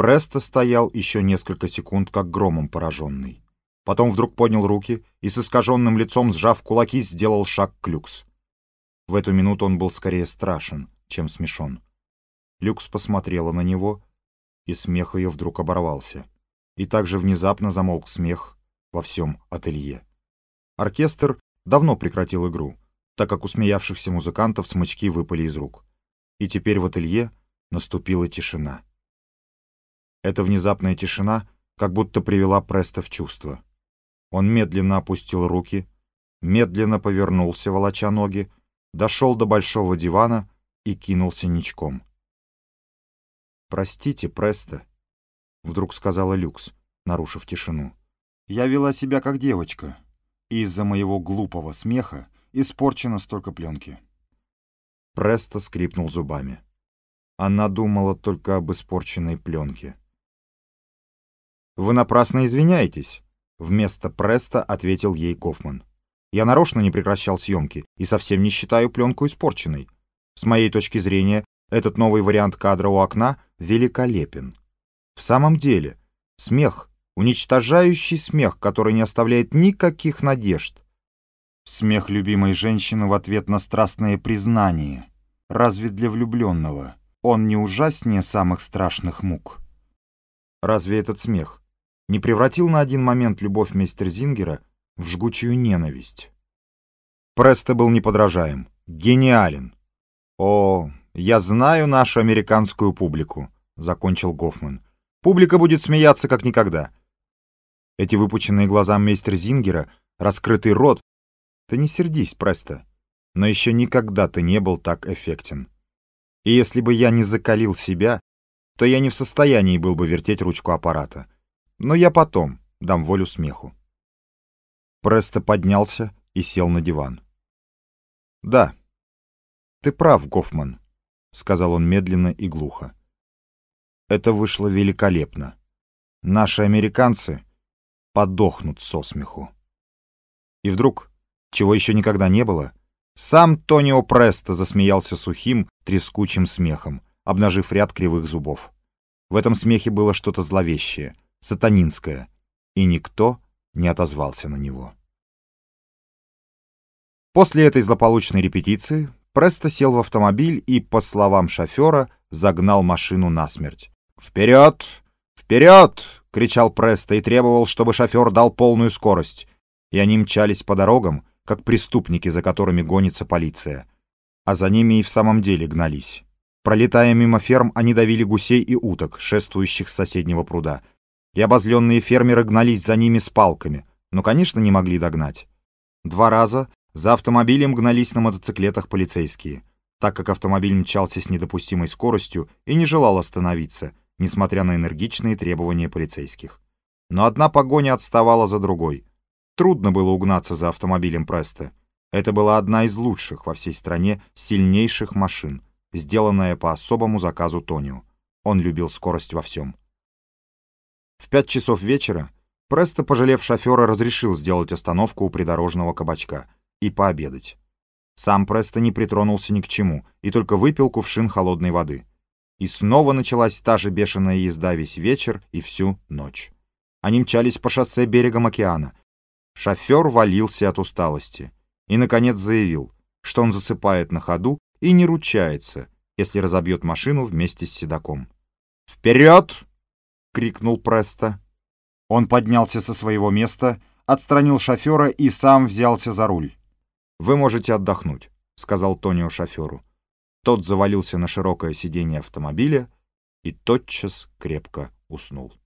Престо стоял еще несколько секунд, как громом пораженный. Потом вдруг поднял руки и с искаженным лицом, сжав кулаки, сделал шаг к Люкс. В эту минуту он был скорее страшен, чем смешон. Люкс посмотрела на него, и смех ее вдруг оборвался. И также внезапно замолк смех во всем ателье. Оркестр давно прекратил игру, так как у музыкантов смычки выпали из рук. И теперь в ателье наступила тишина. Эта внезапная тишина как будто привела Преста в чувство. Он медленно опустил руки, медленно повернулся, волоча ноги, дошел до большого дивана и кинулся ничком. «Простите, Преста», — вдруг сказала Люкс, нарушив тишину. «Я вела себя как девочка, и из-за моего глупого смеха испорчено столько пленки». Преста скрипнул зубами. Она думала только об испорченной пленке. «Вы напрасно извиняетесь», Вместо Преста ответил ей Гофман. «Я нарочно не прекращал съемки и совсем не считаю пленку испорченной. С моей точки зрения, этот новый вариант кадра у окна великолепен. В самом деле, смех, уничтожающий смех, который не оставляет никаких надежд. Смех любимой женщины в ответ на страстное признание. Разве для влюбленного он не ужаснее самых страшных мук? Разве этот смех не превратил на один момент любовь мистер Зингера в жгучую ненависть. Престо был неподражаем, гениален. «О, я знаю нашу американскую публику», — закончил Гофман. «Публика будет смеяться как никогда». Эти выпученные глаза мистер Зингера, раскрытый рот. Ты не сердись, Престо, но еще никогда ты не был так эффектен. И если бы я не закалил себя, то я не в состоянии был бы вертеть ручку аппарата. Но я потом дам волю смеху. Престо поднялся и сел на диван. «Да, ты прав, Гофман», — сказал он медленно и глухо. «Это вышло великолепно. Наши американцы подохнут со смеху». И вдруг, чего еще никогда не было, сам Тонио Престо засмеялся сухим, трескучим смехом, обнажив ряд кривых зубов. В этом смехе было что-то зловещее — сатанинское, и никто не отозвался на него. После этой злополучной репетиции Престо сел в автомобиль и, по словам шофера, загнал машину насмерть. «Вперед! Вперед!» — кричал Престо и требовал, чтобы шофер дал полную скорость. И они мчались по дорогам, как преступники, за которыми гонится полиция. А за ними и в самом деле гнались. Пролетая мимо ферм, они давили гусей и уток, шествующих с соседнего пруда, и обозленные фермеры гнались за ними с палками, но, конечно, не могли догнать. Два раза за автомобилем гнались на мотоциклетах полицейские, так как автомобиль мчался с недопустимой скоростью и не желал остановиться, несмотря на энергичные требования полицейских. Но одна погоня отставала за другой. Трудно было угнаться за автомобилем Преста. Это была одна из лучших во всей стране сильнейших машин, сделанная по особому заказу Тонио. Он любил скорость во всем. В пять часов вечера Престо, пожалев шофера, разрешил сделать остановку у придорожного кабачка и пообедать. Сам Престо не притронулся ни к чему и только выпил кувшин холодной воды. И снова началась та же бешеная езда весь вечер и всю ночь. Они мчались по шоссе берегом океана. Шофер валился от усталости и, наконец, заявил, что он засыпает на ходу и не ручается, если разобьет машину вместе с седаком. «Вперед!» — крикнул Преста. Он поднялся со своего места, отстранил шофера и сам взялся за руль. «Вы можете отдохнуть», — сказал Тонио шоферу. Тот завалился на широкое сиденье автомобиля и тотчас крепко уснул.